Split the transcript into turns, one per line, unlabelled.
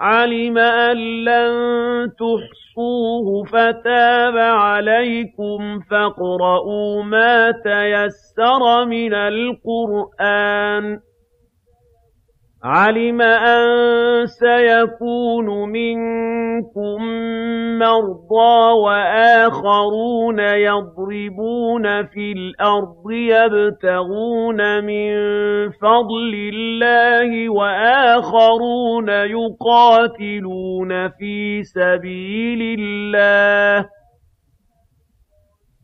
عَلِمَ أَن لَّن تُحْصُوهُ فَتَابَ عَلَيْكُمْ فَاقْرَءُوا مَا تَيَسَّرَ مِنَ الْقُرْآنِ ۚ عَلِمَ أَن سَيَكُونُ مِنكُم الْمَرْضَىٰ وَآخَرُونَ يَضْرِبُونَ فِي الْأَرْضِ يَبْتَغُونَ مِن فَضْلِ اللَّهِ وَآخَرُونَ يُقَاتِلُونَ فِي سَبِيلِ اللَّهِ